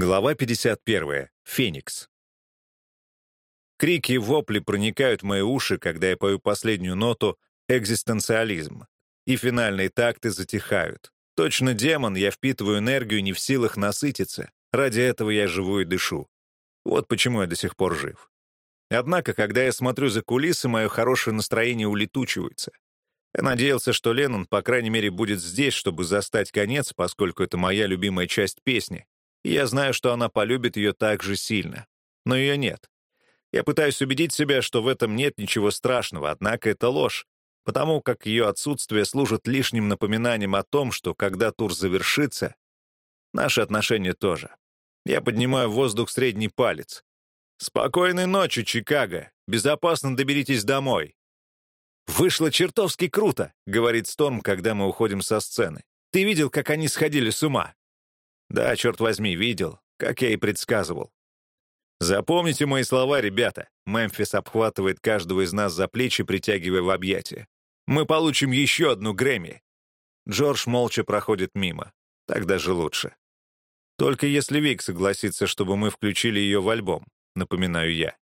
Глава 51. Феникс. Крики и вопли проникают в мои уши, когда я пою последнюю ноту «экзистенциализм», и финальные такты затихают. Точно демон, я впитываю энергию, не в силах насытиться. Ради этого я живу и дышу. Вот почему я до сих пор жив. Однако, когда я смотрю за кулисы, мое хорошее настроение улетучивается. Я надеялся, что Леннон, по крайней мере, будет здесь, чтобы застать конец, поскольку это моя любимая часть песни, я знаю, что она полюбит ее так же сильно. Но ее нет. Я пытаюсь убедить себя, что в этом нет ничего страшного, однако это ложь, потому как ее отсутствие служит лишним напоминанием о том, что когда тур завершится, наши отношения тоже. Я поднимаю в воздух средний палец. «Спокойной ночи, Чикаго! Безопасно доберитесь домой!» «Вышло чертовски круто», — говорит Сторм, когда мы уходим со сцены. «Ты видел, как они сходили с ума?» «Да, черт возьми, видел, как я и предсказывал». «Запомните мои слова, ребята!» Мемфис обхватывает каждого из нас за плечи, притягивая в объятия. «Мы получим еще одну Грэмми!» Джордж молча проходит мимо. Так даже лучше. Только если Вик согласится, чтобы мы включили ее в альбом, напоминаю я.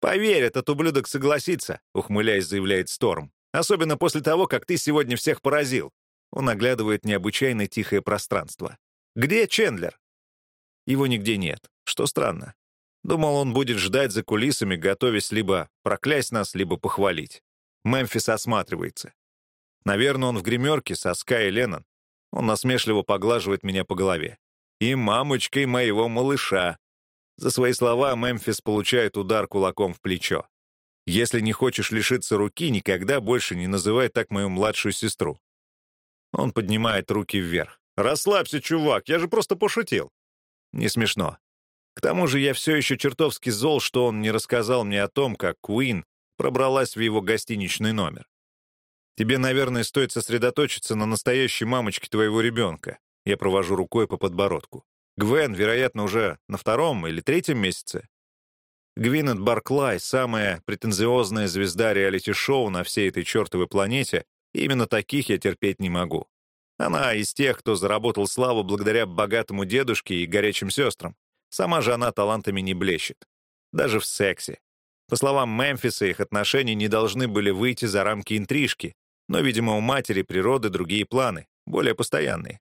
«Поверь, этот ублюдок согласится», — ухмыляясь, заявляет Сторм. «Особенно после того, как ты сегодня всех поразил». Он оглядывает необычайно тихое пространство. «Где Чендлер?» Его нигде нет, что странно. Думал, он будет ждать за кулисами, готовясь либо проклясть нас, либо похвалить. Мемфис осматривается. Наверное, он в гримерке со Скай и Леннон. Он насмешливо поглаживает меня по голове. И мамочкой моего малыша. За свои слова Мемфис получает удар кулаком в плечо. Если не хочешь лишиться руки, никогда больше не называй так мою младшую сестру. Он поднимает руки вверх. «Расслабься, чувак, я же просто пошутил». Не смешно. К тому же я все еще чертовски зол, что он не рассказал мне о том, как Куин пробралась в его гостиничный номер. Тебе, наверное, стоит сосредоточиться на настоящей мамочке твоего ребенка. Я провожу рукой по подбородку. Гвен, вероятно, уже на втором или третьем месяце. Гвинет Барклай — самая претенциозная звезда реалити-шоу на всей этой чертовой планете, и именно таких я терпеть не могу. Она из тех, кто заработал славу благодаря богатому дедушке и горячим сестрам. Сама же она талантами не блещет. Даже в сексе. По словам Мемфиса, их отношения не должны были выйти за рамки интрижки, но, видимо, у матери природы другие планы, более постоянные.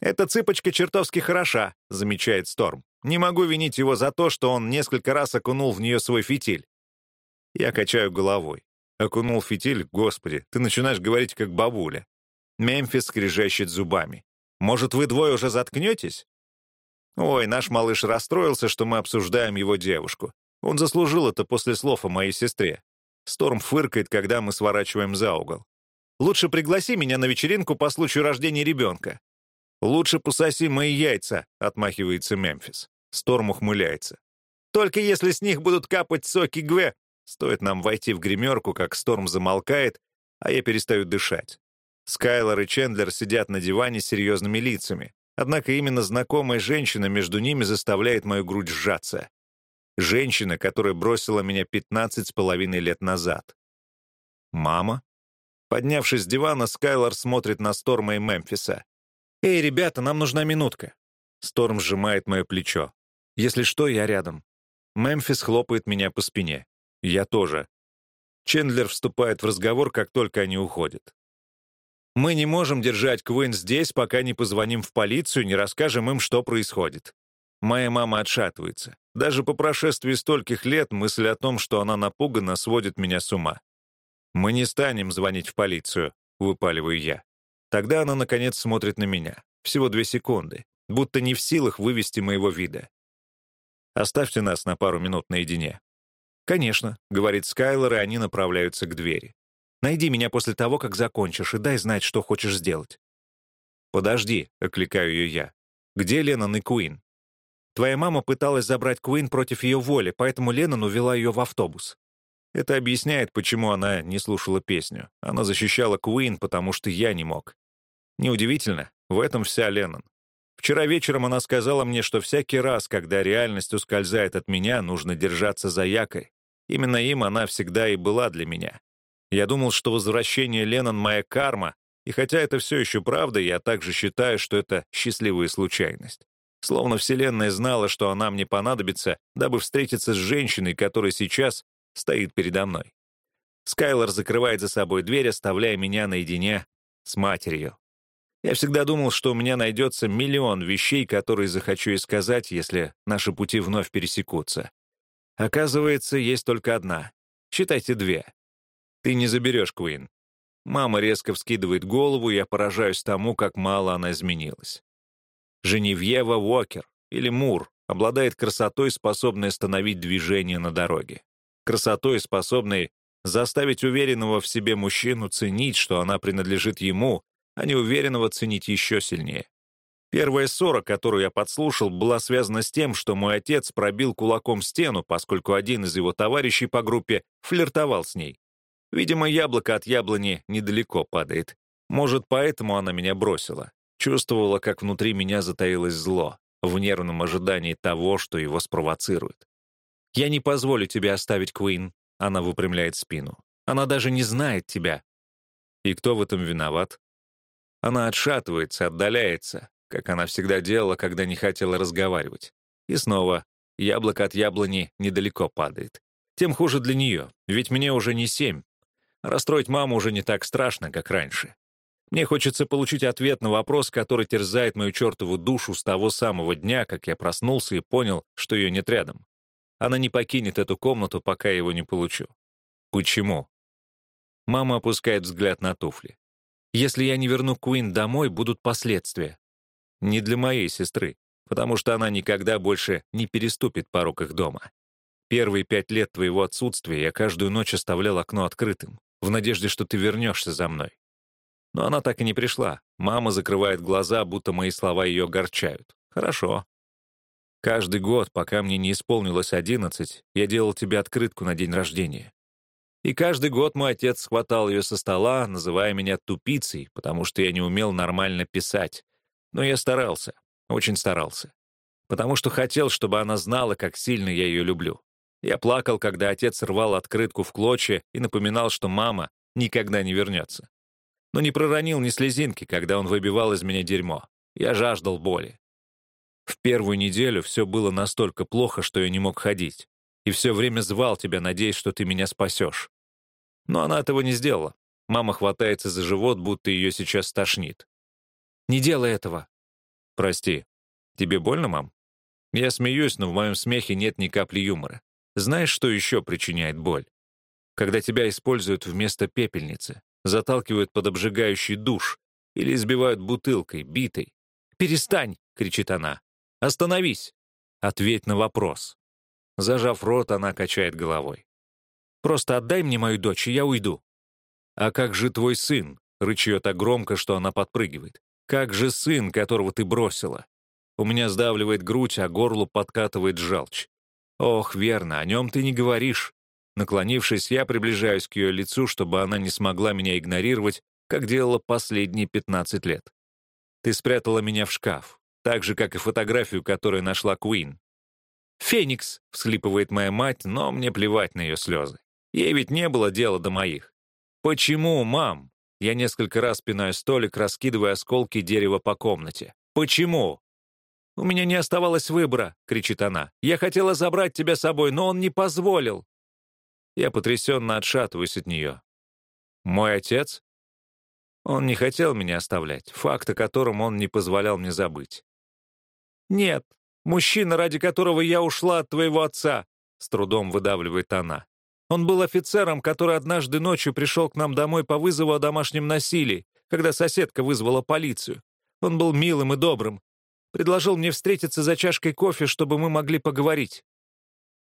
«Эта цыпочка чертовски хороша», — замечает Сторм. «Не могу винить его за то, что он несколько раз окунул в нее свой фитиль». Я качаю головой. «Окунул фитиль? Господи, ты начинаешь говорить как бабуля». Мемфис скрежещет зубами. «Может, вы двое уже заткнетесь?» Ой, наш малыш расстроился, что мы обсуждаем его девушку. Он заслужил это после слов о моей сестре. Сторм фыркает, когда мы сворачиваем за угол. «Лучше пригласи меня на вечеринку по случаю рождения ребенка». «Лучше пососи мои яйца», — отмахивается Мемфис. Сторм ухмыляется. «Только если с них будут капать соки Гве». Стоит нам войти в гримерку, как Сторм замолкает, а я перестаю дышать. Скайлор и Чендлер сидят на диване с серьезными лицами. Однако именно знакомая женщина между ними заставляет мою грудь сжаться. Женщина, которая бросила меня 15 с половиной лет назад. Мама? Поднявшись с дивана, Скайлор смотрит на Сторма и Мемфиса. «Эй, ребята, нам нужна минутка». Сторм сжимает мое плечо. «Если что, я рядом». Мемфис хлопает меня по спине. Я тоже. Чендлер вступает в разговор, как только они уходят. Мы не можем держать Квин здесь, пока не позвоним в полицию, не расскажем им, что происходит. Моя мама отшатывается. Даже по прошествии стольких лет мысль о том, что она напугана, сводит меня с ума. «Мы не станем звонить в полицию», — выпаливаю я. Тогда она, наконец, смотрит на меня. Всего две секунды, будто не в силах вывести моего вида. «Оставьте нас на пару минут наедине». «Конечно», — говорит Скайлор, и они направляются к двери. Найди меня после того, как закончишь, и дай знать, что хочешь сделать». «Подожди», — окликаю ее я. «Где Леннон и Куин?» «Твоя мама пыталась забрать Куин против ее воли, поэтому Леннон увела ее в автобус». Это объясняет, почему она не слушала песню. Она защищала Куин, потому что я не мог. Неудивительно, в этом вся Леннон. Вчера вечером она сказала мне, что всякий раз, когда реальность ускользает от меня, нужно держаться за якорь. Именно им она всегда и была для меня. Я думал, что возвращение Леннон — моя карма, и хотя это все еще правда, я также считаю, что это счастливая случайность. Словно Вселенная знала, что она мне понадобится, дабы встретиться с женщиной, которая сейчас стоит передо мной. Скайлор закрывает за собой дверь, оставляя меня наедине с матерью. Я всегда думал, что у меня найдется миллион вещей, которые захочу и сказать, если наши пути вновь пересекутся. Оказывается, есть только одна. Считайте две. Ты не заберешь Куин. Мама резко вскидывает голову, и я поражаюсь тому, как мало она изменилась. Женевьева Уокер, или Мур, обладает красотой, способной остановить движение на дороге. Красотой, способной заставить уверенного в себе мужчину ценить, что она принадлежит ему, а не уверенного ценить еще сильнее. Первая ссора, которую я подслушал, была связана с тем, что мой отец пробил кулаком стену, поскольку один из его товарищей по группе флиртовал с ней. Видимо, яблоко от яблони недалеко падает. Может, поэтому она меня бросила. Чувствовала, как внутри меня затаилось зло, в нервном ожидании того, что его спровоцирует. «Я не позволю тебе оставить Куин», — она выпрямляет спину. «Она даже не знает тебя». И кто в этом виноват? Она отшатывается, отдаляется, как она всегда делала, когда не хотела разговаривать. И снова яблоко от яблони недалеко падает. Тем хуже для нее, ведь мне уже не семь, Расстроить маму уже не так страшно, как раньше. Мне хочется получить ответ на вопрос, который терзает мою чертову душу с того самого дня, как я проснулся и понял, что ее нет рядом. Она не покинет эту комнату, пока я его не получу. Почему? Мама опускает взгляд на туфли. Если я не верну Куин домой, будут последствия. Не для моей сестры, потому что она никогда больше не переступит порог их дома. Первые пять лет твоего отсутствия я каждую ночь оставлял окно открытым в надежде, что ты вернешься за мной. Но она так и не пришла. Мама закрывает глаза, будто мои слова ее огорчают. Хорошо. Каждый год, пока мне не исполнилось одиннадцать, я делал тебе открытку на день рождения. И каждый год мой отец схватал ее со стола, называя меня тупицей, потому что я не умел нормально писать. Но я старался, очень старался. Потому что хотел, чтобы она знала, как сильно я ее люблю. Я плакал, когда отец рвал открытку в клочья и напоминал, что мама никогда не вернется. Но не проронил ни слезинки, когда он выбивал из меня дерьмо. Я жаждал боли. В первую неделю все было настолько плохо, что я не мог ходить. И все время звал тебя, надеясь, что ты меня спасешь. Но она этого не сделала. Мама хватается за живот, будто ее сейчас тошнит. «Не делай этого!» «Прости. Тебе больно, мам?» Я смеюсь, но в моем смехе нет ни капли юмора. Знаешь, что еще причиняет боль? Когда тебя используют вместо пепельницы, заталкивают под обжигающий душ или избивают бутылкой, битой. «Перестань!» — кричит она. «Остановись! Ответь на вопрос!» Зажав рот, она качает головой. «Просто отдай мне мою дочь, и я уйду». «А как же твой сын?» — рычет так громко, что она подпрыгивает. «Как же сын, которого ты бросила?» У меня сдавливает грудь, а горло подкатывает желчь. «Ох, верно, о нем ты не говоришь». Наклонившись, я приближаюсь к ее лицу, чтобы она не смогла меня игнорировать, как делала последние 15 лет. Ты спрятала меня в шкаф, так же, как и фотографию, которую нашла Куин. «Феникс!» — всхлипывает моя мать, но мне плевать на ее слезы. Ей ведь не было дела до моих. «Почему, мам?» Я несколько раз пинаю столик, раскидывая осколки дерева по комнате. «Почему?» «У меня не оставалось выбора», — кричит она. «Я хотела забрать тебя с собой, но он не позволил». Я потрясенно отшатываюсь от нее. «Мой отец?» Он не хотел меня оставлять, факт о котором он не позволял мне забыть. «Нет, мужчина, ради которого я ушла от твоего отца», — с трудом выдавливает она. «Он был офицером, который однажды ночью пришел к нам домой по вызову о домашнем насилии, когда соседка вызвала полицию. Он был милым и добрым, Предложил мне встретиться за чашкой кофе, чтобы мы могли поговорить.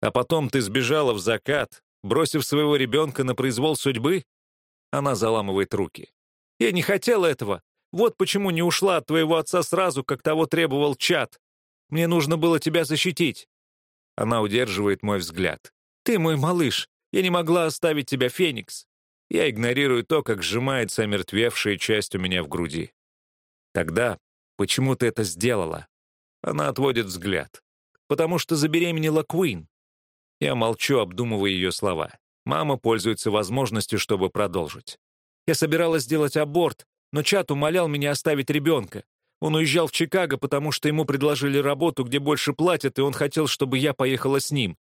А потом ты сбежала в закат, бросив своего ребенка на произвол судьбы? Она заламывает руки. Я не хотела этого. Вот почему не ушла от твоего отца сразу, как того требовал чат. Мне нужно было тебя защитить. Она удерживает мой взгляд. Ты мой малыш. Я не могла оставить тебя, Феникс. Я игнорирую то, как сжимается омертвевшая часть у меня в груди. Тогда Почему ты это сделала?» Она отводит взгляд. «Потому что забеременела Куин». Я молчу, обдумывая ее слова. Мама пользуется возможностью, чтобы продолжить. «Я собиралась сделать аборт, но Чат умолял меня оставить ребенка. Он уезжал в Чикаго, потому что ему предложили работу, где больше платят, и он хотел, чтобы я поехала с ним.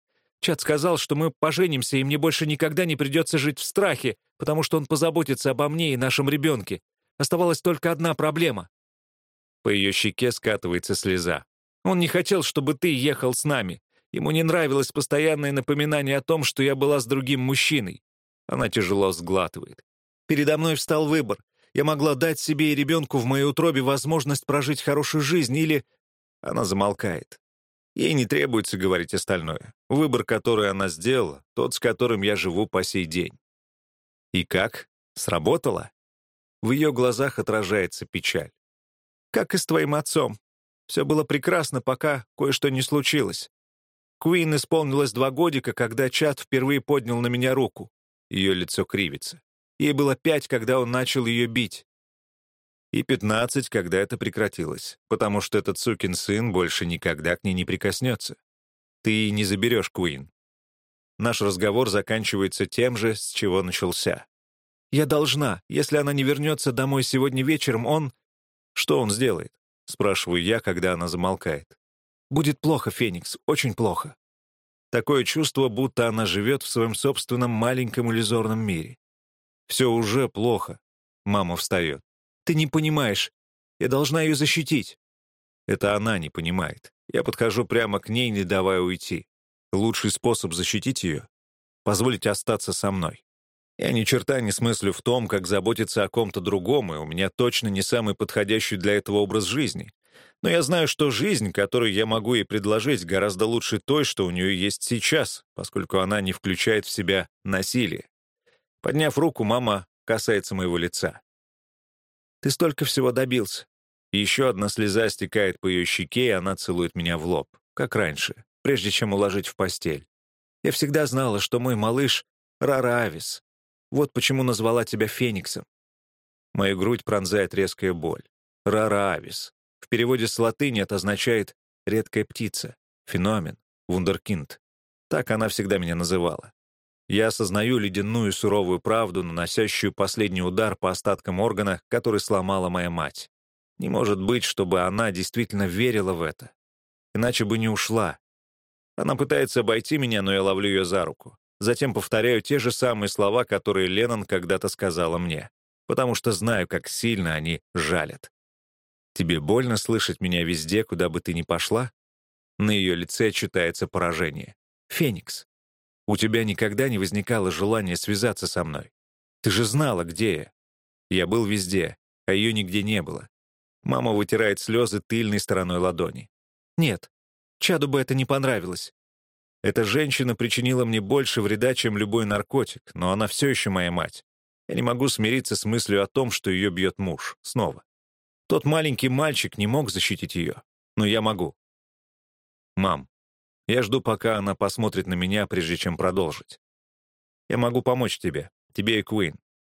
Чат сказал, что мы поженимся, и мне больше никогда не придется жить в страхе, потому что он позаботится обо мне и нашем ребенке. Оставалась только одна проблема. По ее щеке скатывается слеза. Он не хотел, чтобы ты ехал с нами. Ему не нравилось постоянное напоминание о том, что я была с другим мужчиной. Она тяжело сглатывает. Передо мной встал выбор. Я могла дать себе и ребенку в моей утробе возможность прожить хорошую жизнь или... Она замолкает. Ей не требуется говорить остальное. Выбор, который она сделала, тот, с которым я живу по сей день. И как? Сработало? В ее глазах отражается печаль. Как и с твоим отцом. Все было прекрасно, пока кое-что не случилось. Куин исполнилось два годика, когда Чат впервые поднял на меня руку. Ее лицо кривится. Ей было пять, когда он начал ее бить. И пятнадцать, когда это прекратилось, потому что этот сукин сын больше никогда к ней не прикоснется. Ты не заберешь Куин. Наш разговор заканчивается тем же, с чего начался. «Я должна. Если она не вернется домой сегодня вечером, он...» «Что он сделает?» — спрашиваю я, когда она замолкает. «Будет плохо, Феникс, очень плохо». Такое чувство, будто она живет в своем собственном маленьком иллюзорном мире. Все уже плохо. Мама встает. Ты не понимаешь. Я должна ее защитить. Это она не понимает. Я подхожу прямо к ней, не давая уйти. Лучший способ защитить ее — позволить остаться со мной. Я ни черта не смыслю в том, как заботиться о ком-то другом, и у меня точно не самый подходящий для этого образ жизни. Но я знаю, что жизнь, которую я могу ей предложить, гораздо лучше той, что у нее есть сейчас, поскольку она не включает в себя насилие. Подняв руку, мама касается моего лица. «Ты столько всего добился». еще одна слеза стекает по ее щеке, и она целует меня в лоб, как раньше, прежде чем уложить в постель. Я всегда знала, что мой малыш — Рара Авис. Вот почему назвала тебя Фениксом. Мою грудь пронзает резкая боль. Рара Авис. В переводе с латыни это означает «редкая птица», «феномен», «вундеркинд». Так она всегда меня называла. Я осознаю ледяную суровую правду, наносящую последний удар по остаткам органа, который сломала моя мать. Не может быть, чтобы она действительно верила в это. Иначе бы не ушла. Она пытается обойти меня, но я ловлю ее за руку. Затем повторяю те же самые слова, которые Леннон когда-то сказала мне, потому что знаю, как сильно они жалят. «Тебе больно слышать меня везде, куда бы ты ни пошла?» На ее лице читается поражение. «Феникс, у тебя никогда не возникало желания связаться со мной. Ты же знала, где я. Я был везде, а ее нигде не было. Мама вытирает слезы тыльной стороной ладони. Нет, Чаду бы это не понравилось. Эта женщина причинила мне больше вреда, чем любой наркотик, но она все еще моя мать. Я не могу смириться с мыслью о том, что ее бьет муж. Снова. Тот маленький мальчик не мог защитить ее, но я могу. Мам, я жду, пока она посмотрит на меня, прежде чем продолжить. Я могу помочь тебе, тебе и Куин.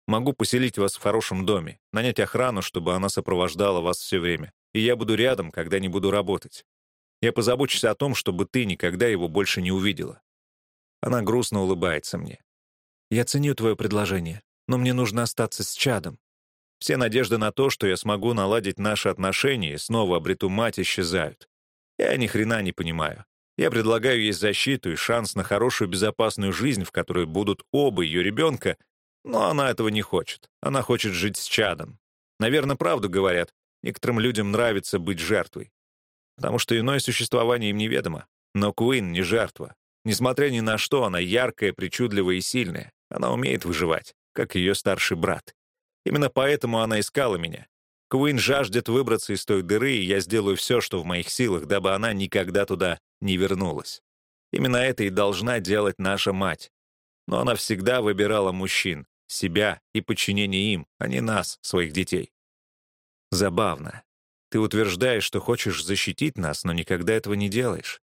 Могу поселить вас в хорошем доме, нанять охрану, чтобы она сопровождала вас все время. И я буду рядом, когда не буду работать. Я позабочусь о том, чтобы ты никогда его больше не увидела». Она грустно улыбается мне. «Я ценю твое предложение, но мне нужно остаться с чадом. Все надежды на то, что я смогу наладить наши отношения и снова обрету мать, исчезают. Я ни хрена не понимаю. Я предлагаю ей защиту и шанс на хорошую безопасную жизнь, в которой будут оба ее ребенка, но она этого не хочет. Она хочет жить с чадом. Наверное, правду говорят. Некоторым людям нравится быть жертвой. Потому что иное существование им неведомо. Но Куин не жертва. Несмотря ни на что, она яркая, причудливая и сильная. Она умеет выживать, как ее старший брат. Именно поэтому она искала меня. Куин жаждет выбраться из той дыры, и я сделаю все, что в моих силах, дабы она никогда туда не вернулась. Именно это и должна делать наша мать. Но она всегда выбирала мужчин, себя и подчинение им, а не нас, своих детей. Забавно. Ты утверждаешь, что хочешь защитить нас, но никогда этого не делаешь.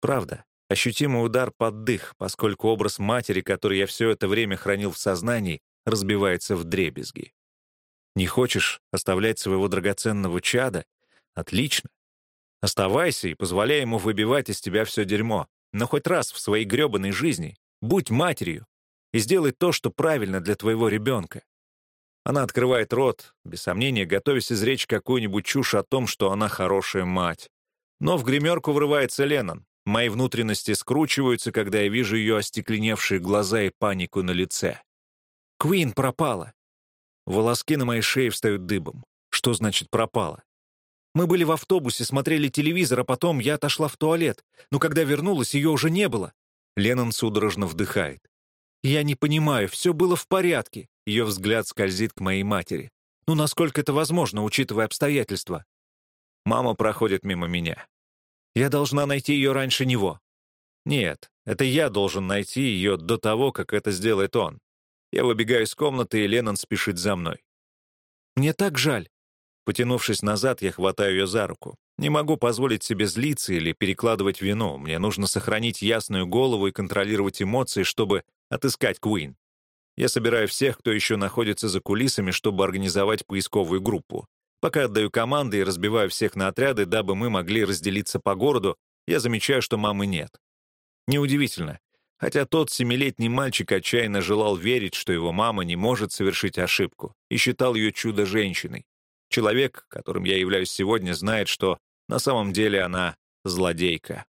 Правда, ощутимый удар под дых, поскольку образ матери, который я все это время хранил в сознании, разбивается в дребезги. Не хочешь оставлять своего драгоценного чада? Отлично. Оставайся и позволяй ему выбивать из тебя все дерьмо. Но хоть раз в своей гребаной жизни будь матерью и сделай то, что правильно для твоего ребенка. Она открывает рот, без сомнения, готовясь изречь какую-нибудь чушь о том, что она хорошая мать. Но в гримерку врывается Леннон. Мои внутренности скручиваются, когда я вижу ее остекленевшие глаза и панику на лице. Куин пропала. Волоски на моей шее встают дыбом. Что значит пропала? Мы были в автобусе, смотрели телевизор, а потом я отошла в туалет. Но когда вернулась, ее уже не было. Леннон судорожно вдыхает. «Я не понимаю, все было в порядке». Ее взгляд скользит к моей матери. «Ну, насколько это возможно, учитывая обстоятельства?» Мама проходит мимо меня. «Я должна найти ее раньше него». «Нет, это я должен найти ее до того, как это сделает он». Я выбегаю из комнаты, и Леннон спешит за мной. «Мне так жаль». Потянувшись назад, я хватаю ее за руку. Не могу позволить себе злиться или перекладывать вину. Мне нужно сохранить ясную голову и контролировать эмоции, чтобы отыскать Куин. Я собираю всех, кто еще находится за кулисами, чтобы организовать поисковую группу. Пока отдаю команды и разбиваю всех на отряды, дабы мы могли разделиться по городу, я замечаю, что мамы нет. Неудивительно. Хотя тот семилетний мальчик отчаянно желал верить, что его мама не может совершить ошибку, и считал ее чудо-женщиной. Человек, которым я являюсь сегодня, знает, что на самом деле она злодейка.